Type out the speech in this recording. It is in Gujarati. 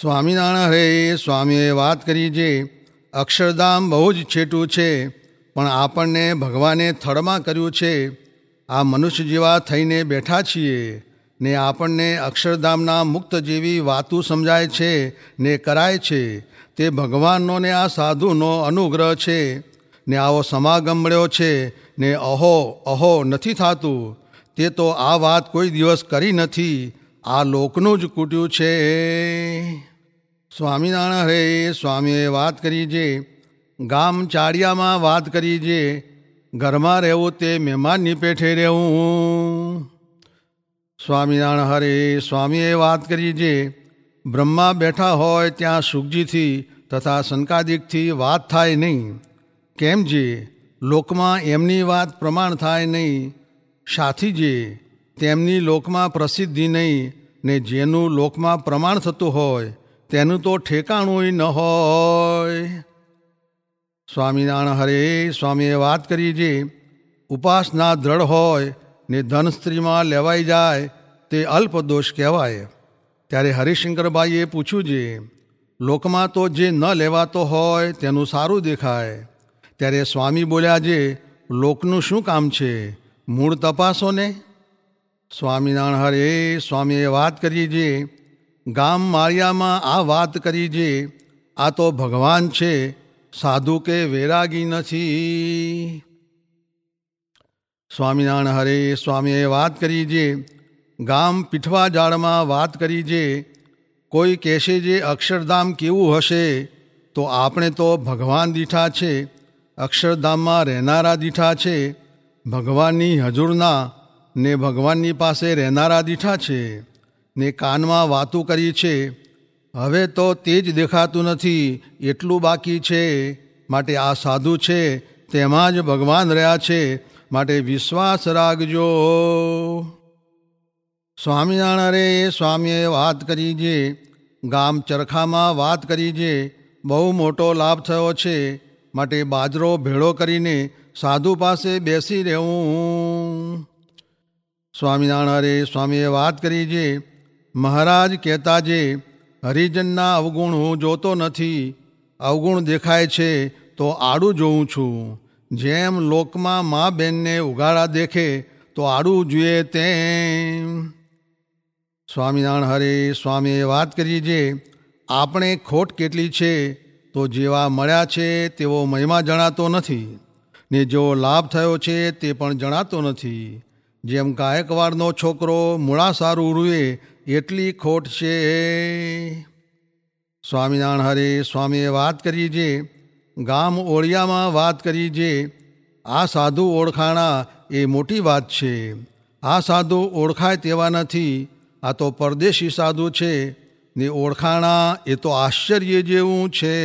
સ્વામિનારાયણ હરે સ્વામીએ વાત કરી જે અક્ષરધામ બહુ જ છેટું છે, પણ આપણને ભગવાને થડમાં કર્યું છે. આ મનુષ્ય જેવા થઈને બેઠા છીએ, ને આપણને અક્ષરધામના મુક્ત જેવી વાતું સમજાય છે, ને કરાય છે. તે ભગવાનનો ને આ સાધુનો અનુગ્રહ છે. ને આવો સમાગમ મળ્યો છે, ને અહો અહો નથી થતું. તે તો આ વાત કોઈ દિવસ કરી નથી. આ લોકનું જ કૂટ્યું છે. સ્વામિનારાયણ હરે સ્વામીએ વાત કરી જે, ગામ ચાડિયામાં વાત કરી જે, ઘરમાં રહેવું તે મહેમાનની પેઠે રહેવું. સ્વામિનારાયણ હરે, સ્વામીએ વાત કરી જે, બ્રહ્મા બેઠા હોય ત્યાં સુખજીથી તથા શંકાદિકથી વાત થાય નહીં. કેમ જે, લોકમાં એમની વાત પ્રમાણ થાય નહીં. સાથી જે, તેમની લોકમાં પ્રસિદ્ધિ નહીં ને જેનું લોકમાં પ્રમાણ થતું હોય તેનું તો ઠેકાણું ન હોય. સ્વામિનારાયણ હરે, સ્વામીએ વાત કરી જે ઉપાસના દ્રઢ હોય ને ધન સ્ત્રીમાં લેવાઈ જાય તે અલ્પ દોષ કહેવાય. ત્યારે હરિશંકરભાઈએ પૂછ્યું જે, લોકમાં તો જે ન લેવાતો હોય તેનું સારું દેખાય. ત્યારે સ્વામી બોલ્યા જે, લોકનું શું કામ છે? મૂળ તપાસો ને. સ્વામિનારાયણ હરે, સ્વામીએ વાત કરી જે ગામ માળિયામાં આ વાત કરી જે, આ તો ભગવાન છે, સાધુ કે વૈરાગી નથી. સ્વામિનારાયણ હરે સ્વામીએ વાત કરી જે, ગામ પીઠવા જાળમાં વાત કરી જે, કોઈ કહેશે જે અક્ષરધામ કેવું હશે, તો આપણે તો ભગવાન દીઠા છે, અક્ષરધામમાં રહેનારા દીઠા છે, ભગવાનની હજુરના ને ભગવાનની પાસે રહેનારા દીઠા છે. ને કાનમાં વાતું કરી છે, હવે તો તે જ દેખાતું નથી, એટલું બાકી છે, માટે આ સાધુ છે, તેમાં જ ભગવાન રહ્યા છે, માટે વિશ્વાસ રાખજો. સ્વામિનારાયણ રે સ્વામીએ વાત કરી છે ગામ ચરખામાં વાત કરી છે બહુ મોટો લાભ થયો છે, માટે બાજરો ભેળો કરીને સાધુ પાસે બેસી રહેવું. સ્વામિનારાયણ રે સ્વામીએ વાત કરી છે મહારાજ કહેતા જે, હરિજનના અવગુણ હું જોતો નથી, અવગુણ દેખાય છે તો આડું જોઉં છું. જેમ લોકમાં મા બેનને ઉગાડા દેખે, તો આડું જોઈએ તેમ. સ્વામિનારાયણ હરે, સ્વામીએ વાત કરી જે, આપણે ખોટ કેટલી છે, તો જેવા મળ્યા છે તેવો મહિમા જણાતો નથી. ને જેવો લાભ થયો છે તે પણ જણાતો નથી. જેમ ગાયકવાડનો છોકરો મૂળા સારું રૂએ એટલી ખોટ છે. સ્વામિનારાયણ હરે સ્વામીએ વાત કરી છે ગામ ઓળિયામાં વાત કરી જે, આ સાધુ ઓળખાણા એ મોટી વાત છે. આ સાધુ ઓળખાય તેવા નથી, આ તો પરદેશી સાધુ છે, ને ઓળખાણા એ તો આશ્ચર્ય જેવું છે.